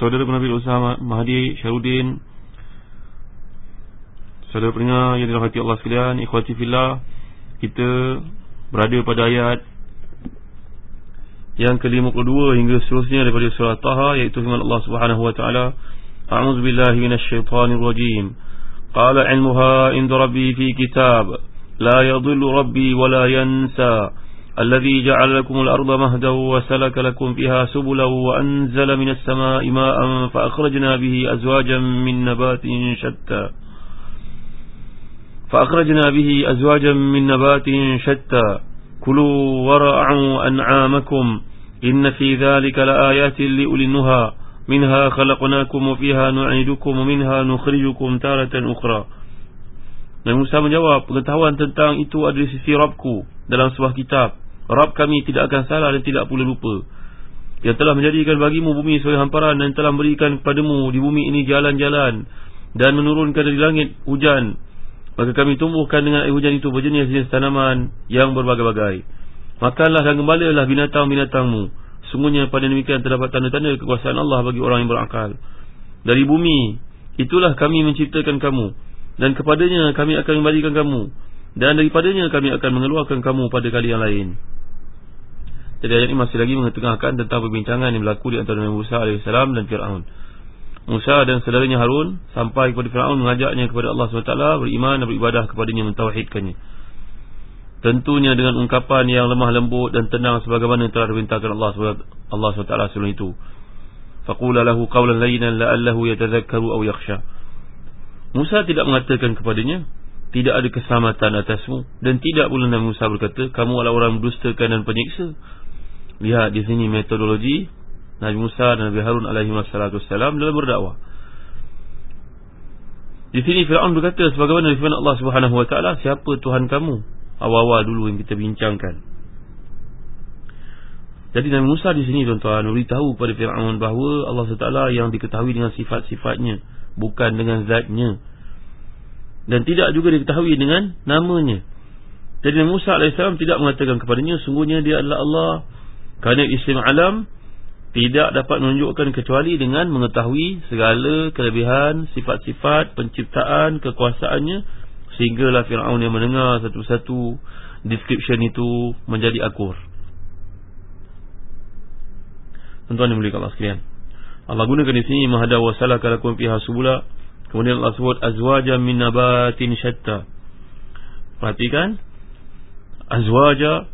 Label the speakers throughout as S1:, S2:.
S1: Saudara Nabi Usama Mahdi Syarudin Saudara pendengar yang dirahmati Allah sekalian Ikhwati fillah Kita berada pada ayat Yang ke-52 hingga seterusnya daripada surah Taha Iaitu firman Allah subhanahu wa ta'ala A'udhu billahi minasyaitanir rajim. Qala ilmuha indu rabbi fi kitab La yadullu rabbi wa la yansa الذي جعل لكم الأرض مهدا وسلك لكم فيها سبلا وأنزل من السماء ماء فأخرجنا به أزواجا من نبات شتى فأخرجنا به أزواجا من نبات شتى كلوا ورعوا أنعامكم إن في ذلك لآيات لأولي النهى منها خلقناكم وفيها نعيدكم ومنها نخرجكم تارة أخرى Dan Musa menjawab, pengetahuan tentang itu ada di sisi Rabku dalam sebuah kitab. Rab kami tidak akan salah dan tidak pula lupa. Yang telah menjadikan bagimu bumi sebagai hamparan dan telah memberikan kepadamu di bumi ini jalan-jalan dan menurunkan dari langit hujan. Maka kami tumbuhkan dengan air hujan itu berjenis-jenis tanaman yang berbagai-bagai. Makanlah dan gembalalah binatang-binatangmu. Sungguhnya pada demikian terdapat tanda-tanda kekuasaan Allah bagi orang yang berakal. Dari bumi, itulah kami menciptakan kamu dan kepadanya kami akan kembalikan kamu dan daripadanya kami akan mengeluarkan kamu pada kali yang lain. Jadi ayat ini masih lagi mengetengahkan tentang perbincangan yang berlaku di antara Nabi Musa AS dan Fir'aun. Musa dan saudaranya Harun sampai kepada Fir'aun mengajaknya kepada Allah SWT beriman dan beribadah kepadanya mentauhidkannya. Tentunya dengan ungkapan yang lemah lembut dan tenang sebagaimana telah diperintahkan Allah SWT, Allah SWT sebelum itu. Faqula lahu qawlan laynan la'allahu yatazakkaru aw yakhsha. Musa tidak mengatakan kepadanya Tidak ada keselamatan atasmu Dan tidak pula Nabi Musa berkata Kamu adalah orang mendustakan dan penyiksa Lihat di sini metodologi Nabi Musa dan Nabi Harun alaihi wassalam dalam berdakwah. Di sini Fir'aun berkata Sebagaimana firman Allah subhanahu wa ta'ala Siapa Tuhan kamu? Awal-awal dulu yang kita bincangkan. Jadi Nabi Musa di sini tuan-tuan beritahu kepada Fir'aun bahawa Allah SWT yang diketahui dengan sifat-sifatnya bukan dengan zatnya. Dan tidak juga diketahui dengan namanya. Jadi Musa AS tidak mengatakan kepadanya sungguhnya dia adalah Allah kerana Islam alam tidak dapat menunjukkan kecuali dengan mengetahui segala kelebihan sifat-sifat penciptaan kekuasaannya sehinggalah Fir'aun yang mendengar satu-satu description itu menjadi akur tuan-tuan yang mulia Allah sekalian Allah gunakan di sini mahada wa salaka lakum fiha subula. Kemudian Allah sebut azwaja min nabatin syatta. Perhatikan. Azwaja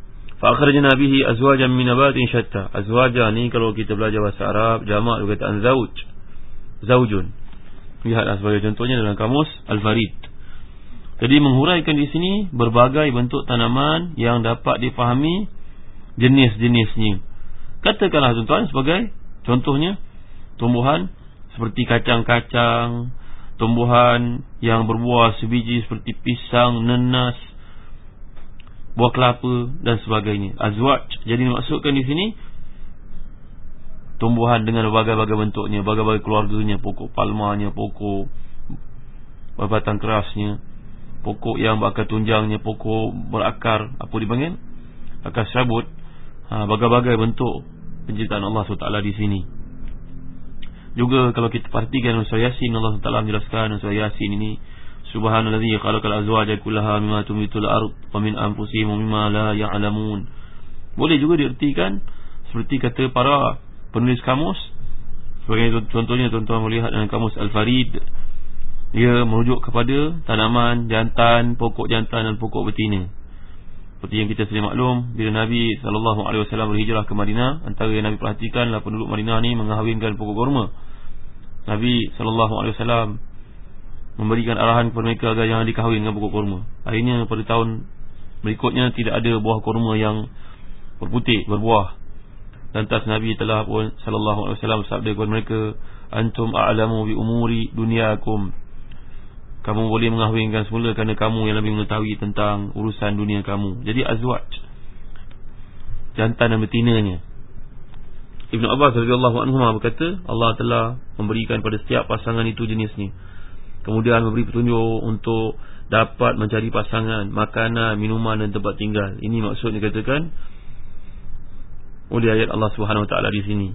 S1: fa akhrajna bihi azwajan min nabatin syatta. Azwaja ni kalau kita belajar bahasa Arab jamak perkataan zauj. Zaujun. Lihatlah sebagai contohnya dalam kamus Al-Farid. Jadi menghuraikan di sini berbagai bentuk tanaman yang dapat difahami jenis-jenisnya. Katakanlah tuan-tuan sebagai contohnya tumbuhan seperti kacang-kacang, tumbuhan yang berbuah sebiji seperti pisang, nenas, buah kelapa dan sebagainya. Azwaj. Jadi dimaksudkan di sini tumbuhan dengan berbagai-bagai bentuknya, berbagai-bagai keluarganya, pokok palmanya, pokok batang kerasnya, pokok yang berakar tunjangnya, pokok berakar apa dipanggil? Akar sabut. Ha, berbagai-bagai bentuk penciptaan Allah SWT di sini. Juga kalau kita perhatikan surah Yasin Allah Taala menjelaskan surah Yasin ini Subhanallazi khalaqal azwaja kullaha mimma tumitul ard wa min anfusihim mimma la ya'lamun. Boleh juga diartikan seperti kata para penulis kamus. Sebagai contohnya tuan-tuan melihat dalam kamus Al-Farid Ia merujuk kepada tanaman, jantan, pokok jantan dan pokok betina. Seperti yang kita sering maklum Bila Nabi SAW berhijrah ke Madinah Antara yang Nabi perhatikanlah penduduk Madinah ni mengahwinkan pokok kurma Nabi SAW memberikan arahan kepada mereka agar jangan dikahwin dengan pokok kurma Akhirnya pada tahun berikutnya tidak ada buah kurma yang berputik, berbuah Lantas Nabi telah pun sallallahu alaihi wasallam sabda kepada mereka, "Antum a'lamu bi umuri dunyakum." Kamu boleh mengahwinkan semula kerana kamu yang lebih mengetahui tentang urusan dunia kamu. Jadi azwaj jantan dan betinanya. Ibnu Abbas radhiyallahu anhu berkata, Allah telah memberikan pada setiap pasangan itu jenis ni. Kemudian memberi petunjuk untuk dapat mencari pasangan, makanan, minuman dan tempat tinggal. Ini maksudnya katakan oleh ayat Allah Subhanahu Wa Taala di sini.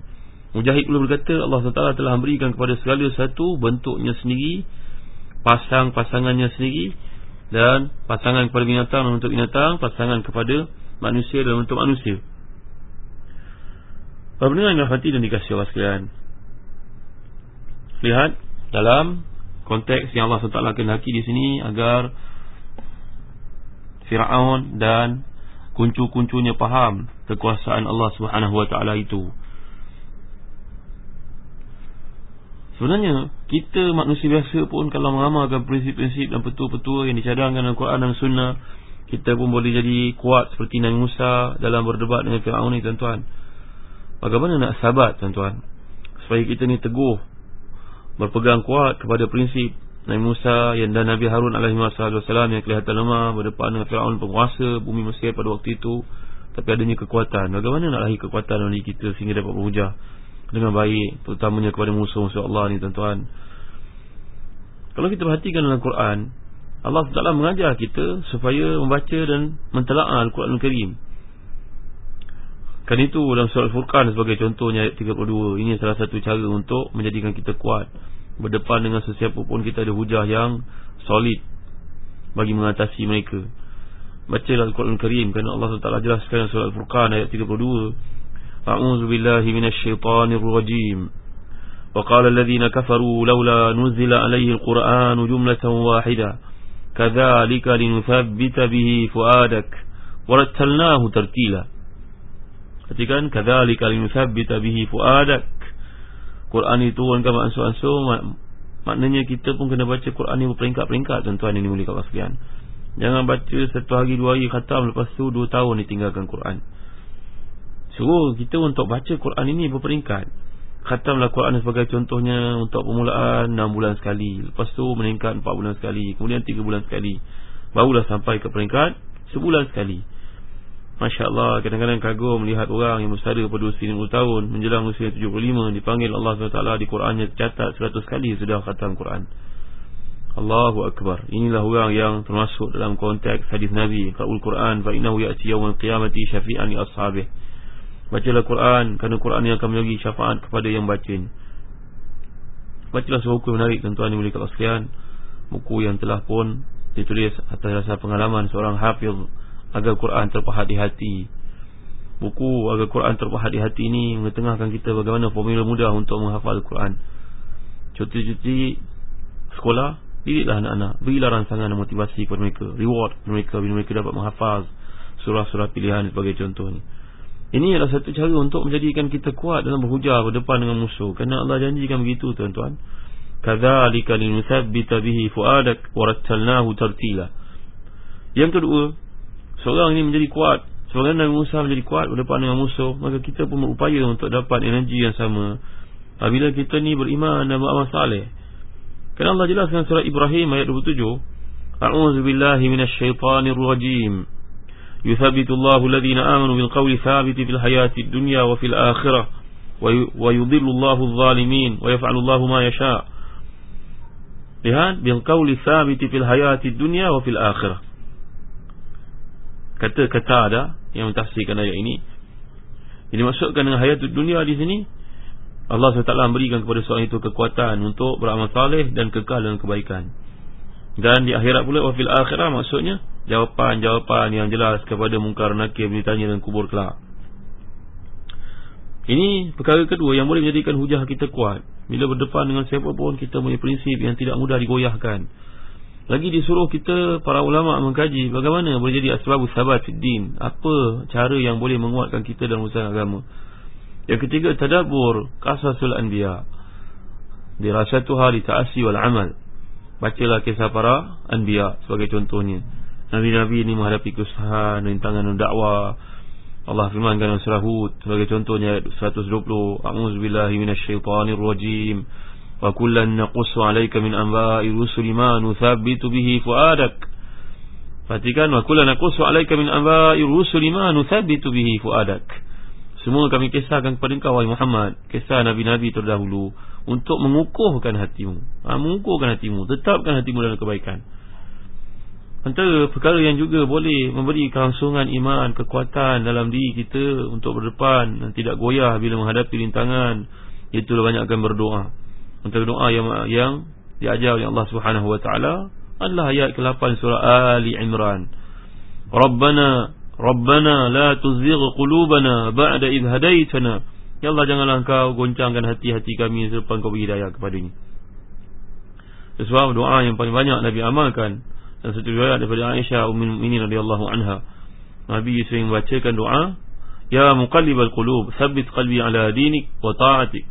S1: Mujahid pula berkata Allah SWT telah memberikan kepada segala satu bentuknya sendiri pasang-pasangannya sendiri dan pasangan kepada binatang dan untuk binatang pasangan kepada manusia dan untuk manusia. Para pendengar yang dan dikasih Allah sekalian. Lihat dalam konteks yang Allah SWT kehendaki di sini agar Fir'aun dan kuncu-kuncunya faham kekuasaan Allah taala itu. Sebenarnya kita manusia biasa pun kalau mengamalkan prinsip-prinsip dan petua-petua yang dicadangkan dalam Quran dan Sunnah, kita pun boleh jadi kuat seperti Nabi Musa dalam berdebat dengan Firaun ni tuan-tuan. Bagaimana nak sabat tuan-tuan? Supaya kita ni teguh berpegang kuat kepada prinsip Nabi Musa yang dan Nabi Harun alaihi wasallam yang kelihatan lemah berdepan dengan Firaun penguasa bumi Mesir pada waktu itu. Tapi adanya kekuatan. Bagaimana nak lahir kekuatan dalam kita sehingga dapat berhujah dengan baik terutamanya kepada musuh-musuh Allah ni tuan-tuan? Kalau kita perhatikan dalam Quran Allah Taala mengajar kita supaya membaca dan mentelaah Al-Quran Al-Karim kan itu dalam surah Al-Furqan sebagai contohnya ayat 32 ini salah satu cara untuk menjadikan kita kuat berdepan dengan sesiapa pun kita ada hujah yang solid bagi mengatasi mereka. Bacalah Al-Quran Karim kerana Allah SWT jelaskan surah Al-Furqan ayat 32. A'udzu billahi minasyaitonir rajim. Wa qala alladhina kafaru laula nuzila alayhi al-Qur'an jumlatan wahidah. Kadzalika linuthabbita bihi fuadak wa rattalnahu tartila. Perhatikan kadzalika linuthabbita bihi fuadak. Quran itu turunkan ansur-ansur mak, Maknanya kita pun kena baca Quran ini berperingkat-peringkat Tuan-tuan ini boleh kat sekian Jangan baca satu hari dua hari khatam Lepas tu dua tahun ditinggalkan Quran. Suruh kita untuk baca Quran ini berperingkat. Khatamlah Quran sebagai contohnya Untuk permulaan enam bulan sekali Lepas tu meningkat empat bulan sekali Kemudian tiga bulan sekali. Barulah sampai ke peringkat sebulan sekali Masya Allah kadang-kadang kagum melihat orang yang bersara pada usia 50 tahun Menjelang usia 75 dipanggil Allah SWT di Qurannya tercatat 100 kali sudah khatam Quran. Allahu Akbar. Inilah orang yang termasuk dalam konteks hadis Nabi Ka'ul Quran fa'inahu ya'ti yawman qiyamati syafi'an li ashabih Bacalah Quran kerana Quran yang akan memberi syafaat kepada yang baca Bacalah sebuah buku menarik tuan-tuan yang boleh kalau sekian Buku yang telah pun ditulis atas dasar pengalaman seorang hafiz agar Quran terpahat di hati. Buku agar Quran terpahat di hati ini mengetengahkan kita bagaimana formula mudah untuk menghafal Quran. Cuti-cuti sekolah, didiklah anak-anak. Berilah rangsangan dan motivasi kepada mereka. Reward kepada mereka bila mereka dapat menghafaz surah-surah pilihan sebagai contoh ini. Adalah satu cara untuk menjadikan kita kuat dalam berhujah berdepan dengan musuh. Kerana Allah janjikan begitu tuan-tuan. Kadzalika linusabbita bihi fuadak wa rattalnahu tartila. Yang kedua, seorang ini menjadi kuat. Sebagaimana Nabi Musa menjadi kuat berdepan dengan musuh. Maka kita pun berupaya untuk dapat energi yang sama. Apabila kita ni beriman dan beramal saleh. Kerana Allah jelaskan surah Ibrahim ayat 27 A'udzu billahi minasyaitonir rajim Yuthabbitu Allahu alladhina amanu bil qawli thabiti fil hayati dunya wa fil akhirah. Wa yudhillu Allahu adh-dhalimin wa yaf'alu Allahu ma yasha' Lihat bil qawli thabiti fil hayati dunya wa fil akhirah kata-kata ada yang mentafsirkan ayat ini. Ini maksudkan dengan hayat dunia di sini Allah SWT memberikan kepada seorang itu kekuatan untuk beramal saleh dan kekal dalam kebaikan. Dan di akhirat pula wafil akhirah maksudnya jawapan-jawapan yang jelas kepada mungkar nakir ditanya dalam kubur kelak. Ini perkara kedua yang boleh menjadikan hujah kita kuat Bila berdepan dengan siapa pun Kita punya prinsip yang tidak mudah digoyahkan Lagi disuruh kita para ulama mengkaji Bagaimana boleh jadi asbabus sabat din. Apa cara yang boleh menguatkan kita dalam usaha agama? Yang ketiga tadabur Kasasul anbiya. Dirasatuha li ta'asi wal amal. Bacalah kisah para anbiya sebagai contohnya. Nabi-Nabi ini menghadapi kesusahan Rintangan dakwah. Allah firmankan surah Hud Sebagai contohnya 120 A'udzubillahi minasyaitanirrojim Wa naqussu alaika min anba'i rusuli ma nuthabbitu bihi fuadak. Perhatikan Wa kullan naqussu alaika min anba'i rusuli ma nuthabbitu bihi fuadak. Semua kami kisahkan kepada engkau Wahai Muhammad. Kisah Nabi-Nabi terdahulu untuk mengukuhkan hatimu. Ha, Mengukuhkan hatimu Tetapkan hatimu dalam kebaikan. Antara perkara yang juga boleh Memberi kelangsungan iman Kekuatan dalam diri kita Untuk berdepan Dan tidak goyah bila menghadapi rintangan Itulah banyakkan berdoa Antara doa yang yang diajar oleh Allah SWT Adalah ayat ke-8 surah Ali Imran Rabbana Rabbana la tuzigh qulubana ba'da idh hadaitana Ya Allah janganlah engkau goncangkan hati-hati kami selepas kau beri hidayah kepadanya. Sebab doa yang paling banyak Nabi amalkan dan satu riwayat daripada Aisyah Ummul Mukminin radhiyallahu anha. Nabi sering membacakan doa, Ya muqallibal qulub, tsabbit qalbi ala dinik wa ta'atik.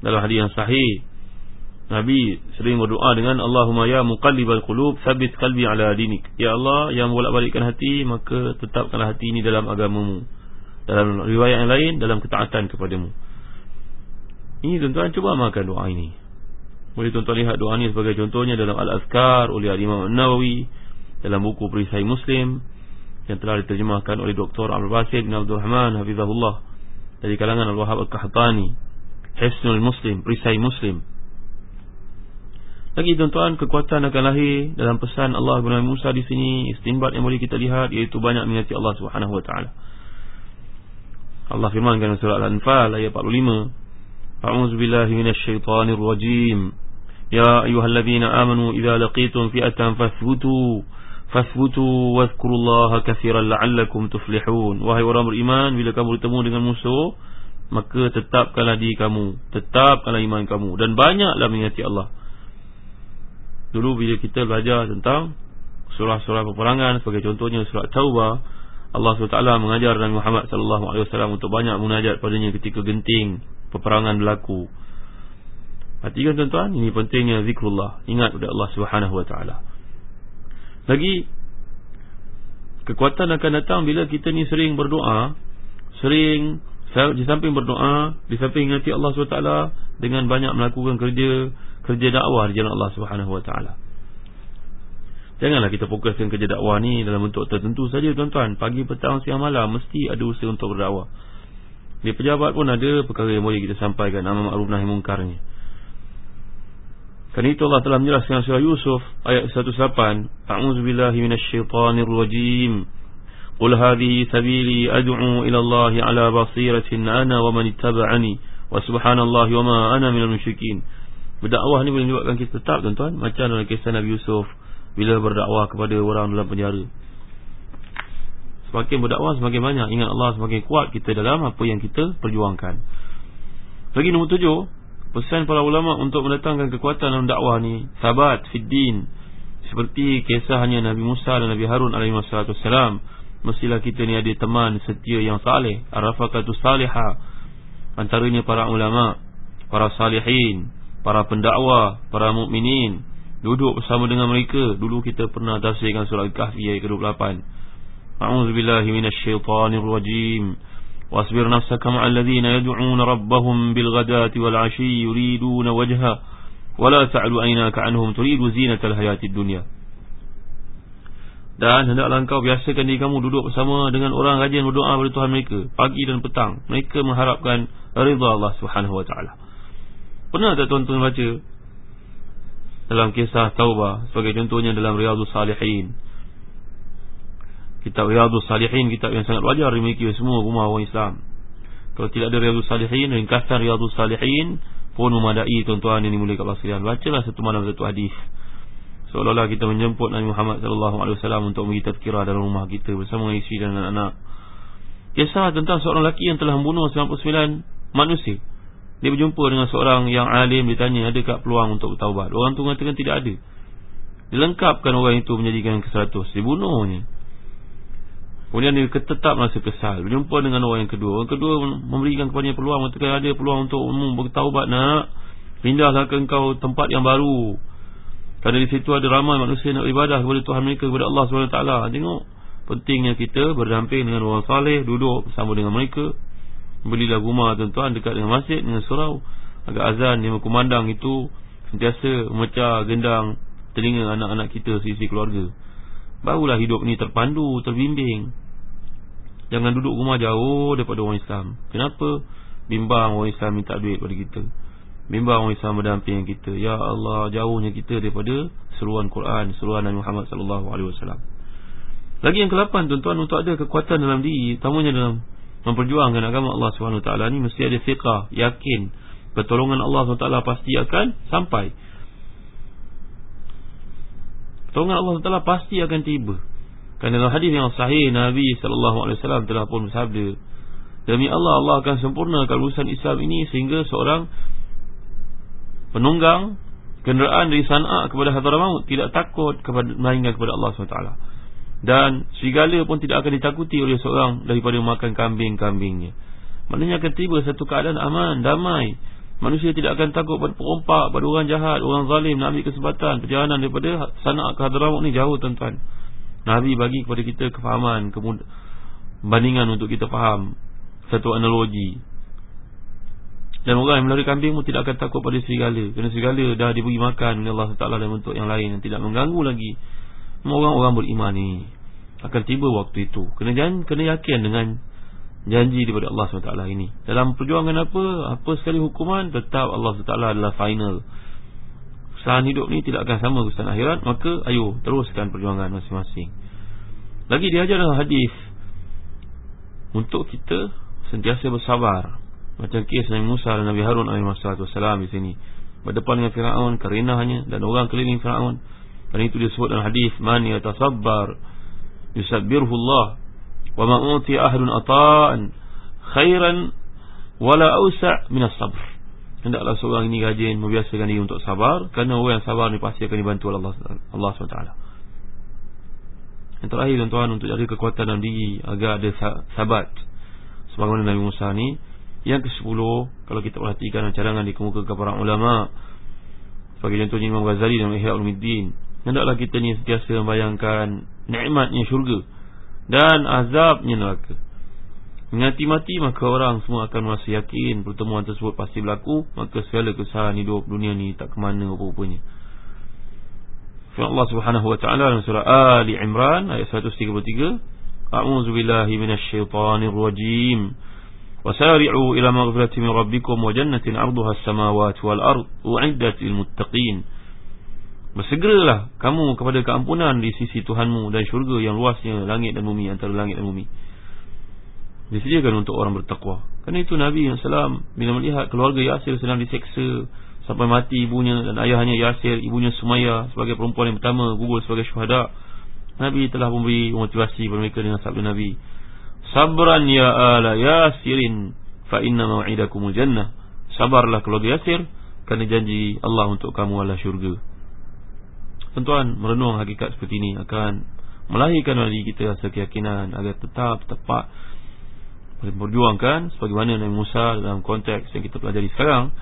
S1: Dalam hadis yang sahih, Nabi sering berdoa dengan Allahumma ya muqallibal qulub, tsabbit qalbi ala dinik. Ya Allah yang bolak-balikkan hati, maka tetapkanlah hati ini dalam agamamu dalam riwayat yang lain dalam ketaatan kepadamu ini tuan-tuan cuba amalkan doa ini boleh tuan-tuan lihat doa ini sebagai contohnya dalam Al-Azkar oleh Al-Imam Nawawi dalam buku Perisai Muslim yang telah diterjemahkan oleh Dr. Abdul Basir bin Abdul Rahman Hafizahullah dari kalangan Al-Wahab Al-Kahtani Hisnul Muslim, Perisai Muslim. Lagi tuan-tuan kekuatan akan lahir dalam pesan Allah kepada Musa di sini. Istimbat yang boleh kita lihat iaitu banyak mengingati Allah taala. Allah firmankan surah Al-Anfal ayat 45 A'udzu billahi minasyaitonir rajim. Ya ayyuhalladzina amanu idza laqitum fi'atan fathbutu fathbutu wadhkurullaha katsiran la'allakum tuflihun. Wahai orang beriman bila kamu bertemu dengan musuh maka tetapkanlah diri kamu tetapkanlah iman kamu dan banyaklah mengingati Allah Dulu bila kita belajar tentang surah-surah peperangan sebagai contohnya surah Taubah Allah SWT mengajar Nabi Muhammad SAW untuk banyak munajat padanya ketika genting peperangan berlaku. Perhatikan tuan-tuan, ini pentingnya zikrullah. Ingat kepada Allah SWT. Lagi, kekuatan akan datang bila kita ni sering berdoa, sering di samping berdoa, di samping ingati Allah SWT dengan banyak melakukan kerja kerja dakwah di jalan Allah SWT. Janganlah kita fokuskan kerja dakwah ni dalam bentuk tertentu saja tuan-tuan. Pagi, petang, siang, malam mesti ada usaha untuk berdakwah. Di pejabat pun ada perkara yang boleh kita sampaikan nama ma'ruf nahi mungkarnya. Kan itu Allah telah menjelaskan surah Yusuf ayat 108. A'udzu billahi minasyaitonir rajim. Sabili ad'u ila Allah 'ala basiratin ana wa man ittaba'ani wa subhanallahi wa ma ana minal musyrikin. Berdakwah ni boleh menyebabkan kita tetap tuan-tuan macam dalam kisah Nabi Yusuf bila berdakwah kepada orang dalam penjara. Semakin berdakwah semakin banyak ingat Allah semakin kuat kita dalam apa yang kita perjuangkan. Lagi nombor tujuh, pesan para ulama untuk mendatangkan kekuatan dalam dakwah ni, sabat fid din. Seperti kisahnya Nabi Musa dan Nabi Harun alaihi wasallam, mestilah kita ni ada teman setia yang saleh, arafaqatu salihah. Antaranya para ulama, para salihin, para pendakwah, para mukminin, Duduk bersama dengan mereka. Dulu kita pernah tafsirkan surah Al-Kahfi ayat ke-28. A'udzubillahi minasyaitanirrajim. Wasbir nafsaka ma'alladhina yad'una rabbahum bilghadati wal'ashi yuriduna wajha Wala ta'lu aynaka anhum turidu zinatal hayatid dunya dan hendaklah engkau biasakan diri kamu duduk bersama dengan orang rajin berdoa kepada Tuhan mereka pagi dan petang. Mereka mengharapkan ridha Allah Subhanahu wa taala. Pernah tak tuan-tuan baca dalam kisah Taubah sebagai contohnya dalam Riyadhus Salihin. Kitab Riyadhus Salihin kitab yang sangat wajar dimiliki semua umat orang Islam. Kalau tidak ada Riyadhus Salihin, ringkasan Riyadhus Salihin pun memadai tuan-tuan ini mulai Allah sekalian. Bacalah satu malam satu hadis. Seolah-olah kita menjemput Nabi Muhammad sallallahu alaihi wasallam untuk pergi tazkirah dalam rumah kita bersama isteri dan anak-anak. Kisah tentang seorang lelaki yang telah membunuh 99 manusia. Dia berjumpa dengan seorang yang alim Dia tanya adakah peluang untuk bertaubat? Orang tu mengatakan tidak ada. Dilengkapkan orang itu menjadikan ke-100 Dibunuhnya Kemudian dia tetap merasa kesal. Berjumpa dengan orang yang kedua. Orang kedua memberikan kepadanya peluang. Mengatakan ada peluang untuk umum bertaubat nak Pindahlah ke engkau tempat yang baru Kerana di situ ada ramai manusia nak beribadah Kepada Tuhan mereka Kepada Allah SWT Tengok Pentingnya kita berdamping dengan orang saleh Duduk bersama dengan mereka. Belilah rumah tuan-tuan dekat dengan masjid Dengan surau. Agak azan yang berkumandang itu Sentiasa memecah gendang Telinga anak-anak kita Sisi keluarga. Barulah hidup ni terpandu, terbimbing. Jangan duduk rumah jauh daripada orang Islam. Kenapa? Bimbang orang Islam minta duit pada kita Bimbang orang Islam berdamping kita. Ya Allah, jauhnya kita daripada Seruan Quran, seruan Nabi Muhammad SAW Lagi yang ke-8 tuan-tuan Untuk ada kekuatan dalam diri Tamunya dalam memperjuangkan agama Allah SWT ni Mesti ada fiqah, yakin. Pertolongan Allah SWT pasti akan sampai. Pertolongan Allah SWT pasti akan tiba. Kerana dalam hadis yang sahih Nabi SAW telah pun bersabda Demi Allah Allah akan sempurnakan urusan Islam ini Sehingga seorang Penunggang Kenderaan dari San'a kepada Hadramaut Tidak takut kepada melainkan kepada Allah SWT Dan serigala pun tidak akan ditakuti oleh seorang Daripada makan kambing-kambingnya Maknanya akan tiba satu keadaan aman, damai Manusia tidak akan takut pada perompak, pada orang jahat, orang zalim nak ambil kesempatan perjalanan daripada sana ke Hadramut ni jauh tuan-tuan. Nabi bagi kepada kita kefahaman, bandingan untuk kita faham satu analogi. Dan orang yang melalui kambing pun tidak akan takut pada serigala. Kerana serigala dah diberi makan oleh Allah Taala dalam bentuk yang lain yang tidak mengganggu lagi. Orang-orang beriman ni akan tiba waktu itu. Kena jangan kena yakin dengan janji daripada Allah SWT ini Dalam perjuangan apa Apa sekali hukuman Tetap Allah SWT adalah final Usahaan hidup ni tidak akan sama usahaan akhirat Maka ayo teruskan perjuangan masing-masing Lagi diajar dalam hadis Untuk kita Sentiasa bersabar Macam kes Nabi Musa dan Nabi Harun AS di sini. Berdepan dengan Fir'aun Karinahnya Dan orang keliling Fir'aun. Dan itu disebut dalam hadis Man yatasabbar Yusabbirhu Allah wa ma uti ahadun ata'an khairan wala ausa' min as-sabr hendaklah seorang ini rajin membiasakan diri untuk sabar kerana orang yang sabar ni pasti akan dibantu oleh Allah Allah SWT yang terakhir tuan-tuan untuk jaga kekuatan dalam diri agar ada sabat. Sebagaimana Nabi Musa ni yang ke-10 kalau kita perhatikan cadangan dikemukakan para ulama sebagai contohnya Imam Ghazali dalam Ihya Ulumuddin hendaklah kita ni sentiasa membayangkan nikmatnya syurga dan azabnya neraka. Mengati mati maka orang semua akan merasa yakin pertemuan tersebut pasti berlaku maka segala kesusahan hidup dunia ni tak ke mana apa-apanya. Firman Allah Subhanahu wa taala dalam surah Ali Imran ayat 133, A'udzu billahi minasyaitonir rajim. Min rabbikum wa jannatin 'arduha as-samawati wal ardu u'iddat lil muttaqin. Bersegeralah kamu kepada keampunan di sisi Tuhanmu dan syurga yang luasnya langit dan bumi antara langit dan bumi. Disediakan untuk orang bertakwa. Kerana itu Nabi SAW bila melihat keluarga Yasir sedang diseksa sampai mati ibunya dan ayahnya Yasir, ibunya Sumaya sebagai perempuan yang pertama gugur sebagai syuhada. Nabi telah memberi motivasi kepada mereka dengan sabda Nabi. Sabran ya ala Yasirin fa inna mau'idakumul jannah. Sabarlah keluarga Yasir kerana janji Allah untuk kamu adalah syurga. Tuan-tuan merenung hakikat seperti ini akan melahirkan diri kita rasa keyakinan agar tetap tepat berjuangkan sebagaimana Nabi Musa dalam konteks yang kita pelajari sekarang.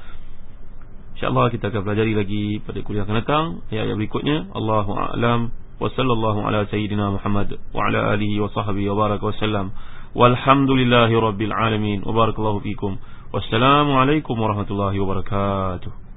S1: InsyaAllah kita akan pelajari lagi pada kuliah akan datang ayat-ayat berikutnya. Allahu a'lam wa sallallahu ala sayyidina Muhammad wa ala alihi wa sahbihi wa baraka wa sallam. Walhamdulillahi rabbil alamin wa barakallahu fikum. Wassalamualaikum warahmatullahi wabarakatuh.